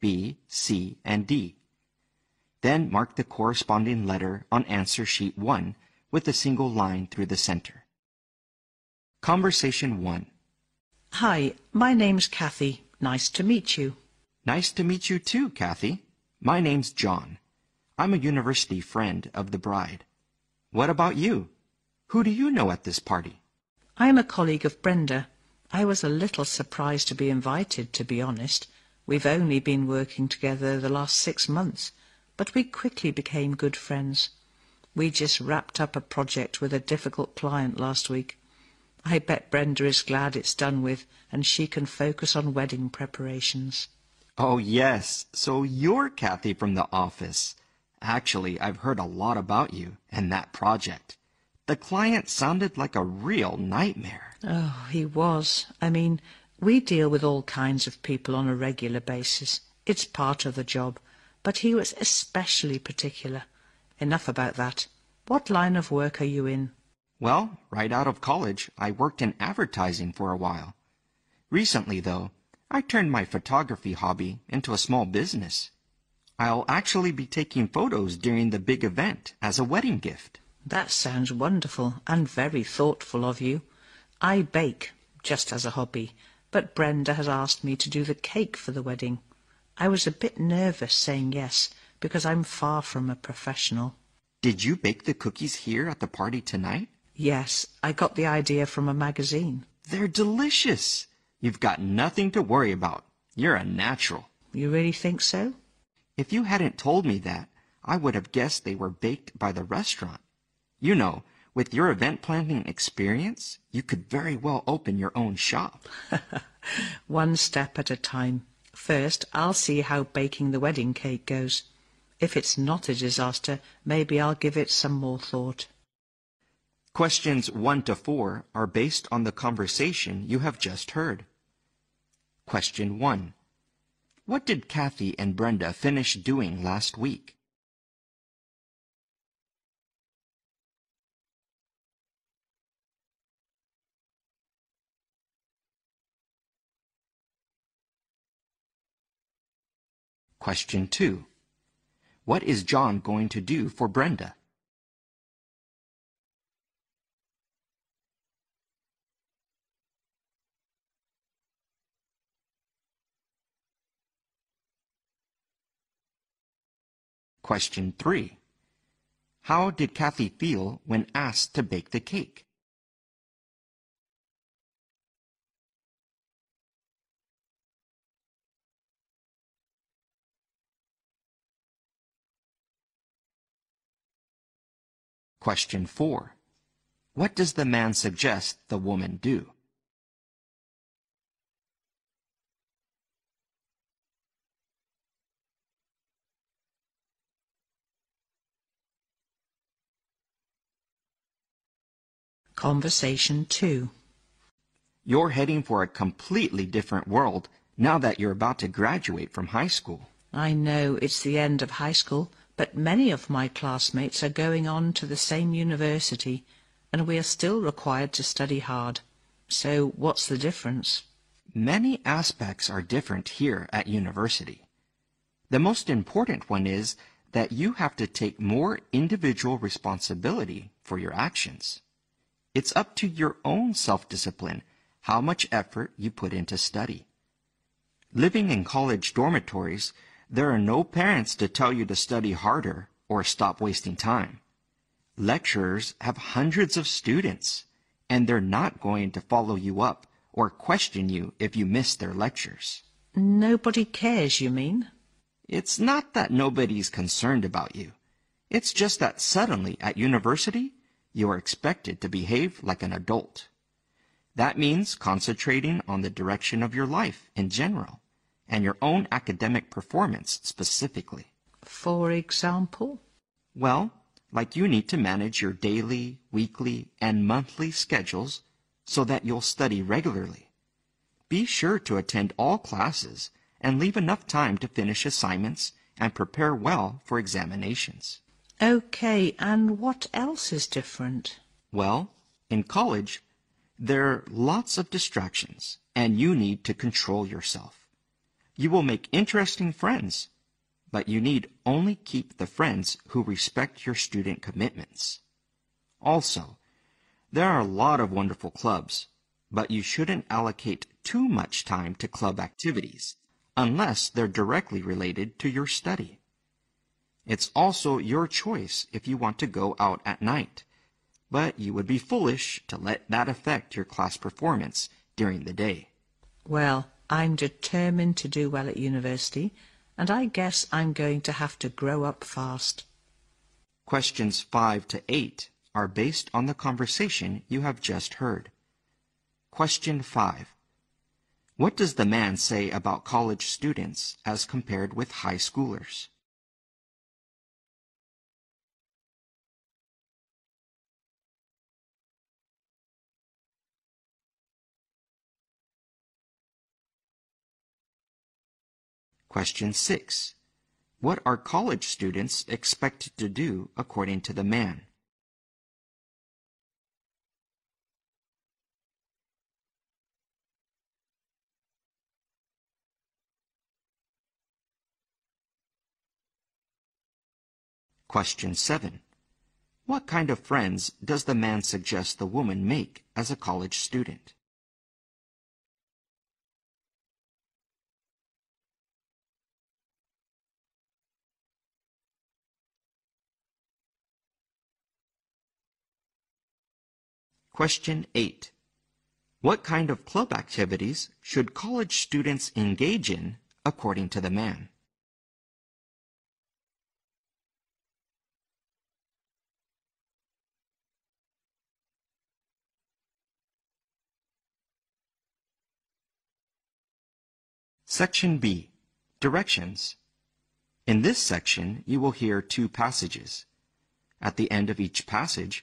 B, C, and D. Then mark the corresponding letter on answer sheet 1 with a single line through the center. Conversation 1. Hi, my name's Kathy. Nice to meet you. Nice to meet you too, Kathy. My name's John. I'm a university friend of the bride. What about you? Who do you know at this party? I'm a colleague of Brenda. I was a little surprised to be invited, to be honest. We've only been working together the last six months, but we quickly became good friends. We just wrapped up a project with a difficult client last week. I bet Brenda is glad it's done with and she can focus on wedding preparations. Oh, yes. So you're Kathy from the office. Actually, I've heard a lot about you and that project. The client sounded like a real nightmare. Oh, he was. I mean, we deal with all kinds of people on a regular basis. It's part of the job. But he was especially particular. Enough about that. What line of work are you in? Well, right out of college, I worked in advertising for a while. Recently, though, I turned my photography hobby into a small business. I'll actually be taking photos during the big event as a wedding gift. That sounds wonderful and very thoughtful of you. I bake, just as a hobby, but Brenda has asked me to do the cake for the wedding. I was a bit nervous saying yes, because I'm far from a professional. Did you bake the cookies here at the party tonight? Yes, I got the idea from a magazine. They're delicious. You've got nothing to worry about. You're a natural. You really think so? If you hadn't told me that, I would have guessed they were baked by the restaurant. You know, with your event planning experience, you could very well open your own shop. One step at a time. First, I'll see how baking the wedding cake goes. If it's not a disaster, maybe I'll give it some more thought. Questions 1 to 4 are based on the conversation you have just heard. Question 1. What did Kathy and Brenda finish doing last week? Question 2. What is John going to do for Brenda? Question 3. How did Kathy feel when asked to bake the cake? Question 4. What does the man suggest the woman do? Conversation 2. You're heading for a completely different world now that you're about to graduate from high school. I know it's the end of high school, but many of my classmates are going on to the same university, and we are still required to study hard. So what's the difference? Many aspects are different here at university. The most important one is that you have to take more individual responsibility for your actions. It's up to your own self-discipline how much effort you put into study. Living in college dormitories, there are no parents to tell you to study harder or stop wasting time. Lecturers have hundreds of students, and they're not going to follow you up or question you if you miss their lectures. Nobody cares, you mean? It's not that nobody's concerned about you. It's just that suddenly at university, you are expected to behave like an adult. That means concentrating on the direction of your life in general and your own academic performance specifically. For example? Well, like you need to manage your daily, weekly, and monthly schedules so that you'll study regularly. Be sure to attend all classes and leave enough time to finish assignments and prepare well for examinations. Okay, and what else is different? Well, in college, there are lots of distractions, and you need to control yourself. You will make interesting friends, but you need only keep the friends who respect your student commitments. Also, there are a lot of wonderful clubs, but you shouldn't allocate too much time to club activities unless they're directly related to your study. It's also your choice if you want to go out at night, but you would be foolish to let that affect your class performance during the day. Well, I'm determined to do well at university, and I guess I'm going to have to grow up fast. Questions 5 to 8 are based on the conversation you have just heard. Question 5. What does the man say about college students as compared with high schoolers? Question 6. What are college students expected to do according to the man? Question 7. What kind of friends does the man suggest the woman make as a college student? Question 8. What kind of club activities should college students engage in according to the man? Section B. Directions. In this section, you will hear two passages. At the end of each passage,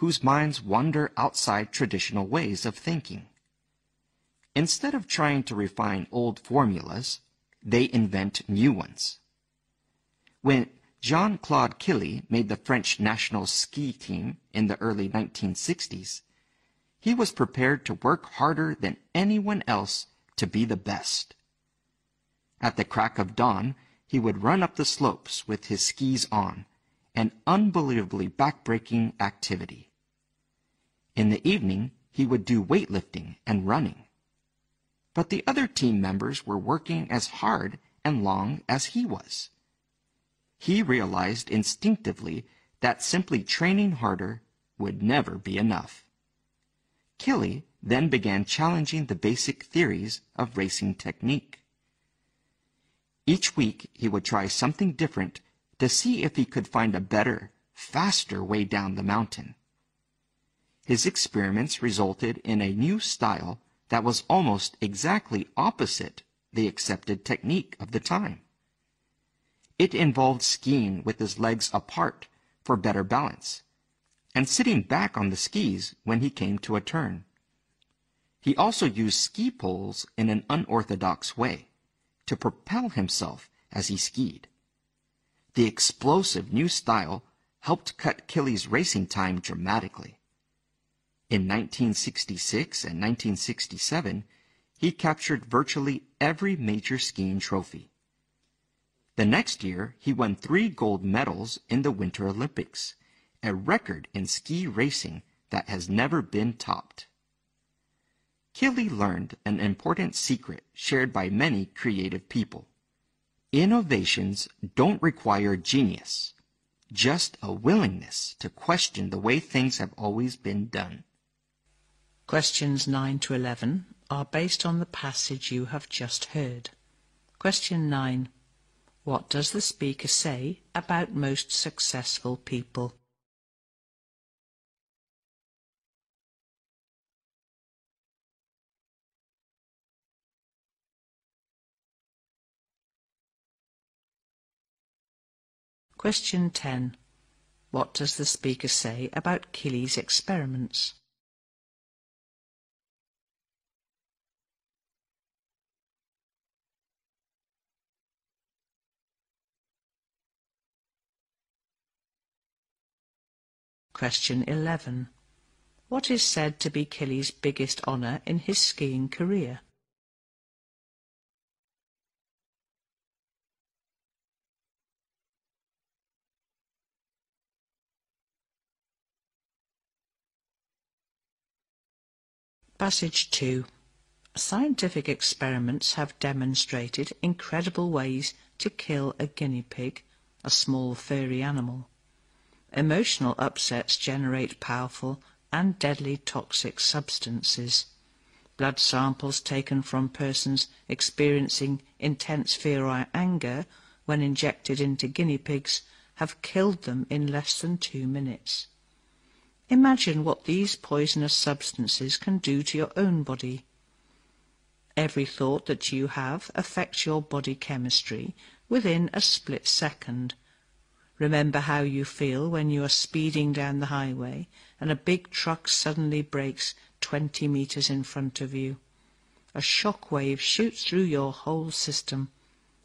whose minds wander outside traditional ways of thinking. Instead of trying to refine old formulas, they invent new ones. When Jean-Claude Killy made the French national ski team in the early 1960s, he was prepared to work harder than anyone else to be the best. At the crack of dawn, he would run up the slopes with his skis on, an unbelievably backbreaking activity. In the evening, he would do weightlifting and running. But the other team members were working as hard and long as he was. He realized instinctively that simply training harder would never be enough. Killy then began challenging the basic theories of racing technique. Each week he would try something different to see if he could find a better, faster way down the mountain. His experiments resulted in a new style that was almost exactly opposite the accepted technique of the time. It involved skiing with his legs apart for better balance, and sitting back on the skis when he came to a turn. He also used ski poles in an unorthodox way to propel himself as he skied. The explosive new style helped cut Killy's racing time dramatically. In 1966 and 1967, he captured virtually every major skiing trophy. The next year, he won three gold medals in the Winter Olympics, a record in ski racing that has never been topped. Killy learned an important secret shared by many creative people. Innovations don't require genius, just a willingness to question the way things have always been done. Questions 9 to 11 are based on the passage you have just heard. Question 9. What does the speaker say about most successful people? Question 10. What does the speaker say about Killy's experiments? Question 11. What is said to be Killy's biggest honour in his skiing career? Passage 2. Scientific experiments have demonstrated incredible ways to kill a guinea pig, a small furry animal. Emotional upsets generate powerful and deadly toxic substances. Blood samples taken from persons experiencing intense fear or anger when injected into guinea pigs have killed them in less than two minutes. Imagine what these poisonous substances can do to your own body. Every thought that you have affects your body chemistry within a split second. Remember how you feel when you are speeding down the highway and a big truck suddenly brakes 20 metres in front of you. A shock wave shoots through your whole system.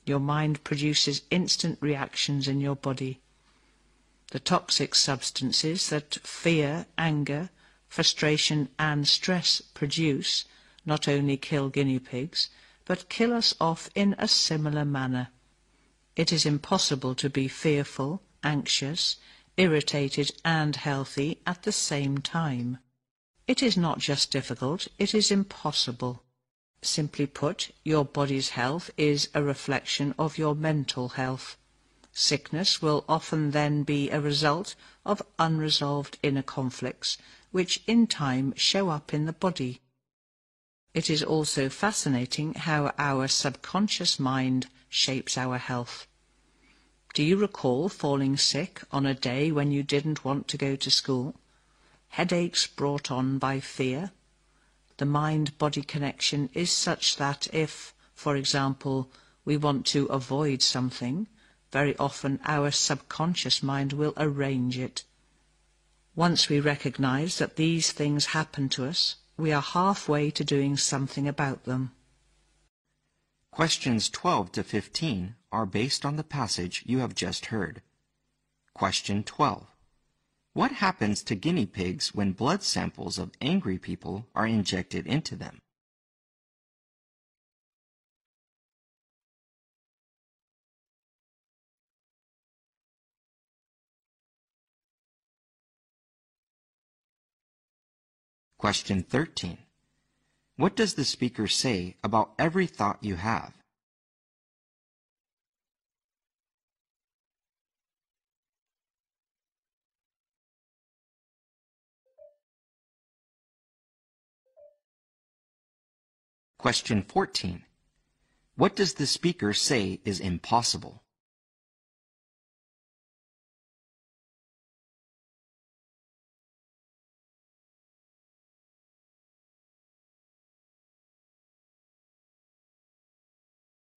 Your mind produces instant reactions in your body. The toxic substances that fear, anger, frustration and stress produce not only kill guinea pigs, but kill us off in a similar manner. It is impossible to be fearful, anxious, irritated and healthy at the same time. It is not just difficult, it is impossible. Simply put, your body's health is a reflection of your mental health. Sickness will often then be a result of unresolved inner conflicts, which in time show up in the body. It is also fascinating how our subconscious mind shapes our health. Do you recall falling sick on a day when you didn't want to go to school? Headaches brought on by fear? The mind-body connection is such that if, for example, we want to avoid something, very often our subconscious mind will arrange it. Once we recognize that these things happen to us, we are halfway to doing something about them. Questions 12 to 15 are based on the passage you have just heard. Question 12. What happens to guinea pigs when blood samples of angry people are injected into them? Question 13. What does the speaker say about every thought you have? Question 14. What does the speaker say is impossible?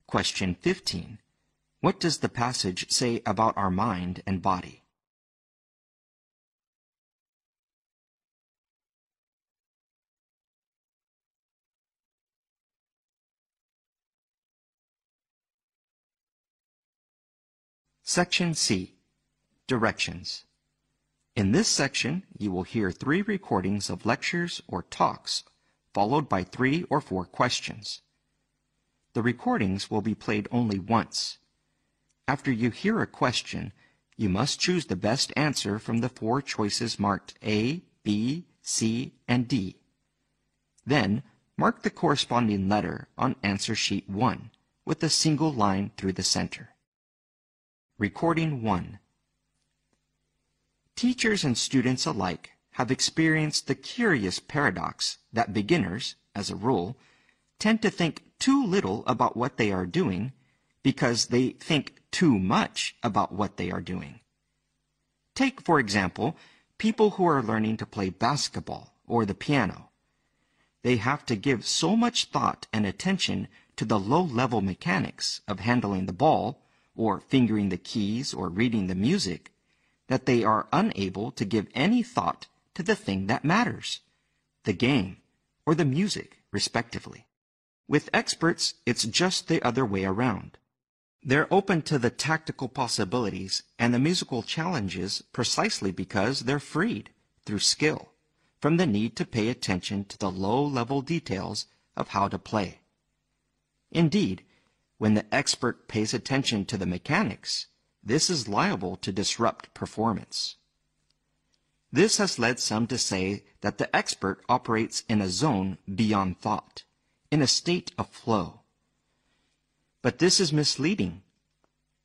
Question 15. What does the passage say about our mind and body? Section C. Directions. In this section, you will hear three recordings of lectures or talks, followed by three or four questions. The recordings will be played only once. After you hear a question, you must choose the best answer from the four choices marked A, B, C, and D. Then, mark the corresponding letter on answer sheet 1, with a single line through the center. Recording 1 Teachers and students alike have experienced the curious paradox that beginners, as a rule, tend to think too little about what they are doing because they think too much about what they are doing. Take, for example, people who are learning to play basketball or the piano. They have to give so much thought and attention to the low-level mechanics of handling the ball or fingering the keys or reading the music that they are unable to give any thought to the thing that matters, the game or the music, respectively. With experts, it's just the other way around. They're open to the tactical possibilities and the musical challenges precisely because they're freed, through skill, from the need to pay attention to the low-level details of how to play. Indeed, when the expert pays attention to the mechanics, this is liable to disrupt performance. This has led some to say that the expert operates in a zone beyond thought, in a state of flow. But this is misleading.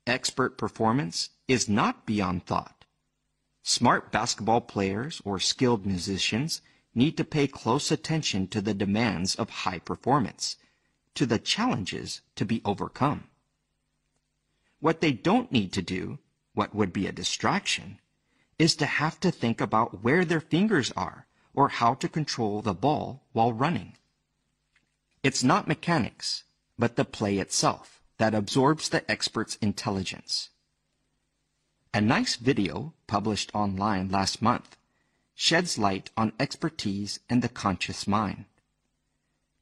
Expert performance is not beyond thought. Smart basketball players or skilled musicians need to pay close attention to the demands of high performance, to the challenges to be overcome. What they don't need to do, what would be a distraction, is to have to think about where their fingers are or how to control the ball while running. It's not mechanics, but the play itself that absorbs the expert's intelligence. A nice video published online last month sheds light on expertise and the conscious mind.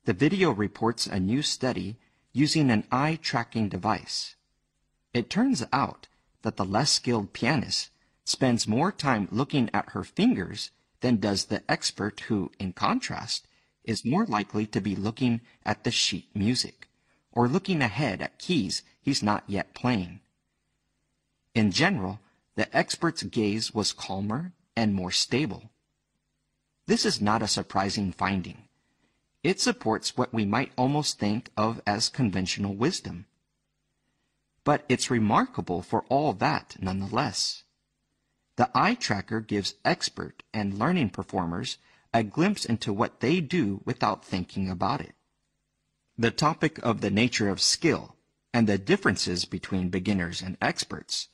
The video reports a new study using an eye tracking device. It turns out that the less skilled pianist spends more time looking at her fingers than does the expert who, in contrast, is more likely to be looking at the sheet music or looking ahead at keys he's not yet playing. In general, the expert's gaze was calmer and more stable. This is not a surprising finding. It supports what we might almost think of as conventional wisdom. But it's remarkable for all that nonetheless. The eye tracker gives expert and learning performers a glimpse into what they do without thinking about it. The topic of the nature of skill and the differences between beginners and experts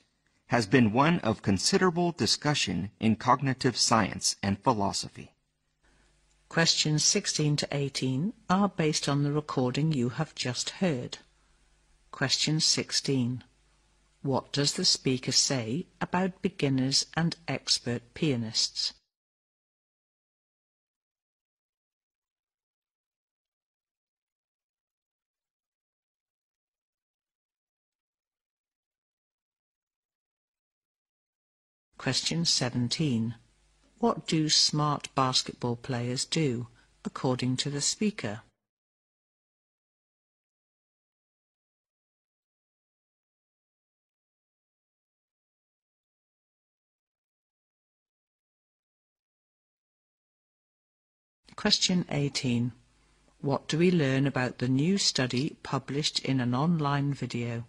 has been one of considerable discussion in cognitive science and philosophy. Questions 16 to 18 are based on the recording you have just heard. Question 16. What does the speaker say about beginners and expert pianists? Question 17. What do smart basketball players do, according to the speaker? Question 18. What do we learn about the new study published in an online video?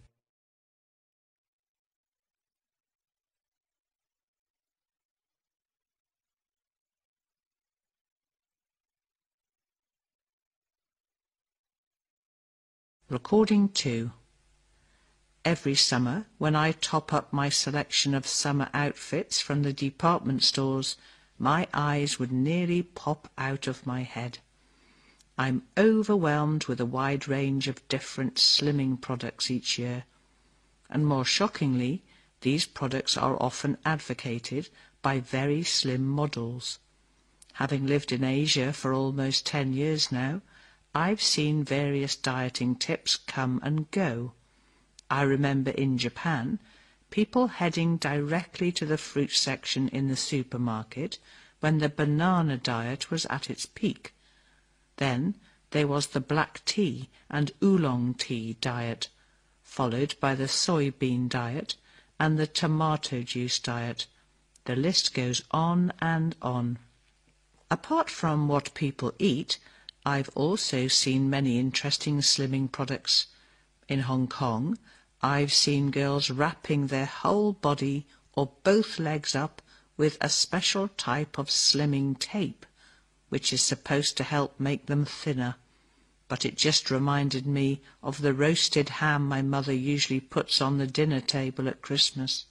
Recording 2 Every summer, when I top up my selection of summer outfits from the department stores, my eyes would nearly pop out of my head. I'm overwhelmed with a wide range of different slimming products each year. And more shockingly, these products are often advocated by very slim models. Having lived in Asia for almost ten years now, I've seen various dieting tips come and go. I remember in Japan, people heading directly to the fruit section in the supermarket when the banana diet was at its peak. Then there was the black tea and oolong tea diet, followed by the soybean diet and the tomato juice diet. The list goes on and on. Apart from what people eat, I've also seen many interesting slimming products. In Hong Kong, I've seen girls wrapping their whole body or both legs up with a special type of slimming tape, which is supposed to help make them thinner. But it just reminded me of the roasted ham my mother usually puts on the dinner table at Christmas.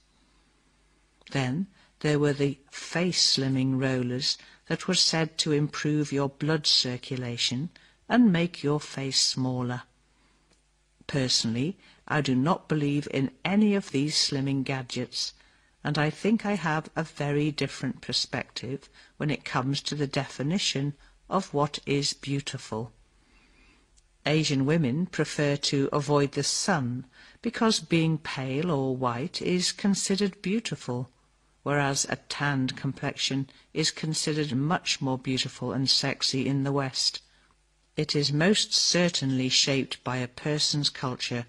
Then there were the face slimming rollers that were said to improve your blood circulation and make your face smaller. Personally, I do not believe in any of these slimming gadgets, and I think I have a very different perspective when it comes to the definition of what is beautiful. Asian women prefer to avoid the sun because being pale or white is considered beautiful, whereas a tanned complexion is considered much more beautiful and sexy in the West. It is most certainly shaped by a person's culture,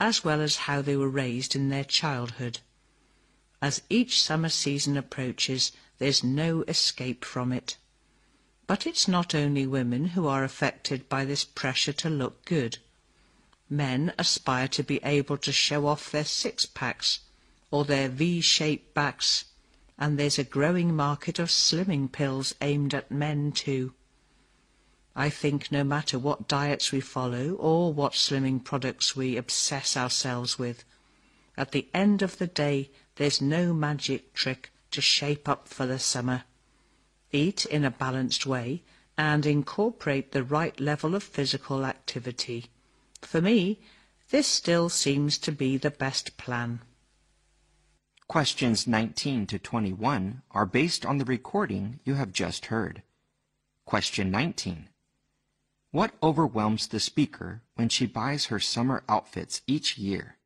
as well as how they were raised in their childhood. As each summer season approaches, there's no escape from it. But it's not only women who are affected by this pressure to look good. Men aspire to be able to show off their six-packs or their V-shaped backs, and there's a growing market of slimming pills aimed at men too. I think no matter what diets we follow or what slimming products we obsess ourselves with, at the end of the day there's no magic trick to shape up for the summer. Eat in a balanced way and incorporate the right level of physical activity. For me, this still seems to be the best plan. Questions 19 to 21 are based on the recording you have just heard. Question 19. What overwhelms the speaker when she buys her summer outfits each year?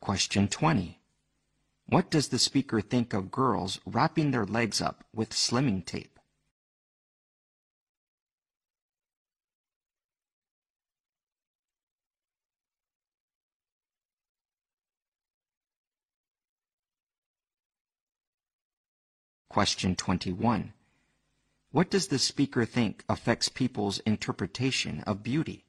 Question 20. What does the speaker think of girls wrapping their legs up with slimming tape? Question 21. What does the speaker think affects people's interpretation of beauty?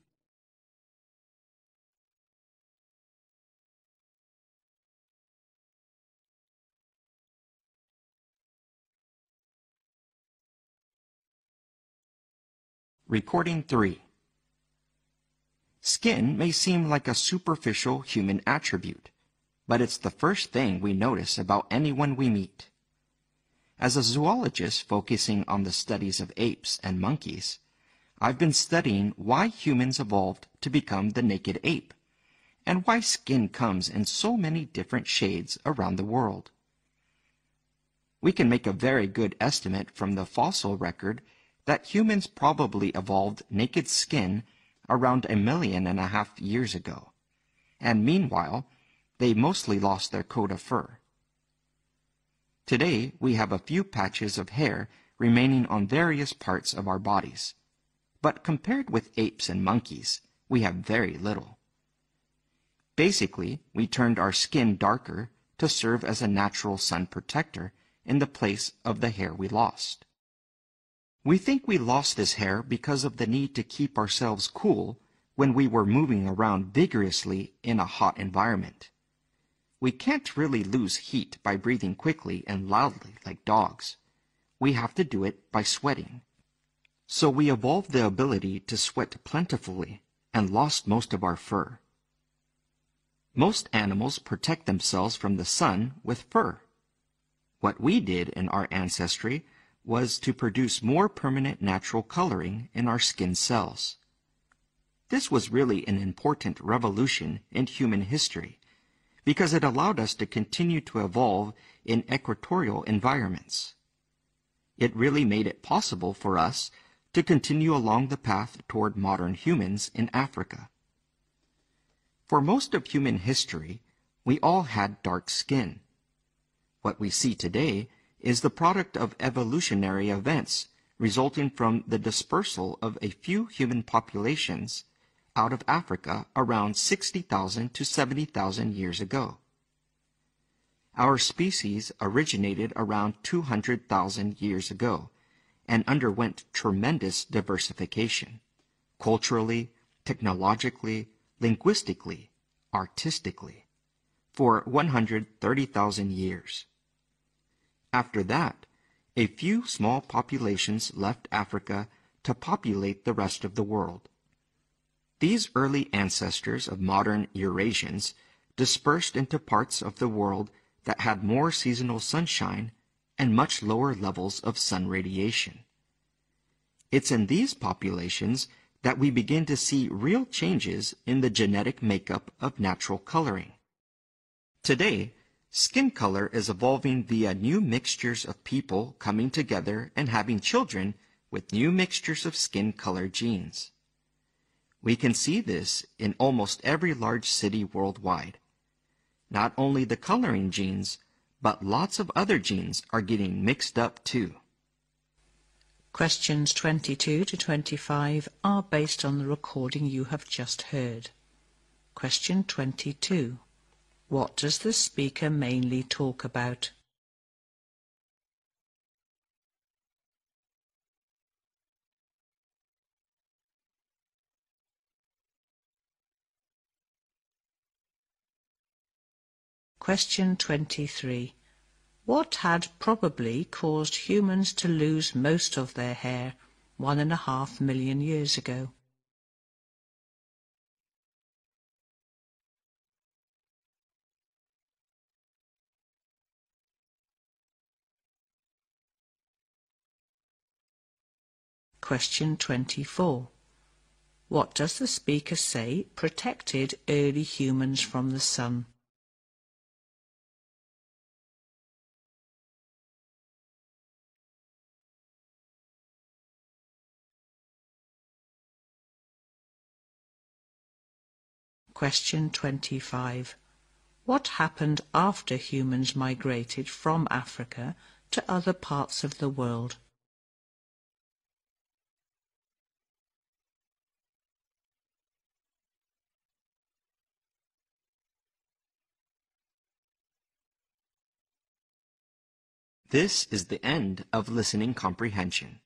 Recording 3. Skin may seem like a superficial human attribute, but it's the first thing we notice about anyone we meet. As a zoologist focusing on the studies of apes and monkeys, I've been studying why humans evolved to become the naked ape, and why skin comes in so many different shades around the world. We can make a very good estimate from the fossil record that humans probably evolved naked skin around a million and a half years ago, and meanwhile, they mostly lost their coat of fur. Today, we have a few patches of hair remaining on various parts of our bodies. But compared with apes and monkeys, we have very little. Basically, we turned our skin darker to serve as a natural sun protector in the place of the hair we lost. We think we lost this hair because of the need to keep ourselves cool when we were moving around vigorously in a hot environment. We can't really lose heat by breathing quickly and loudly like dogs. We have to do it by sweating. So we evolved the ability to sweat plentifully and lost most of our fur. Most animals protect themselves from the sun with fur. What we did in our ancestry was to produce more permanent natural coloring in our skin cells. This was really an important revolution in human history because it allowed us to continue to evolve in equatorial environments. It really made it possible for us to continue along the path toward modern humans in Africa. For most of human history, we all had dark skin. What we see today is the product of evolutionary events resulting from the dispersal of a few human populations out of Africa around 60,000 to 70,000 years ago. our species originated around 200,000 years ago and underwent tremendous diversification, culturally, technologically, linguistically, artistically, for 130,000 years. After that, a few small populations left Africa to populate the rest of the world. These early ancestors of modern Eurasians dispersed into parts of the world that had more seasonal sunshine and much lower levels of sun radiation. It's in these populations that we begin to see real changes in the genetic makeup of natural coloring. Today, skin color is evolving via new mixtures of people coming together and having children with new mixtures of skin color genes. We can see this in almost every large city worldwide. Not only the coloring genes, but lots of other genes are getting mixed up too. Questions 22 to 25 are based on the recording you have just heard. Question 22. What does the speaker mainly talk about? Question 23. What had probably caused humans to lose most of their hair one and a half million years ago? Question 24. What does the speaker say protected early humans from the sun? Question 25. What happened after humans migrated from Africa to other parts of the world? This is the end of listening comprehension.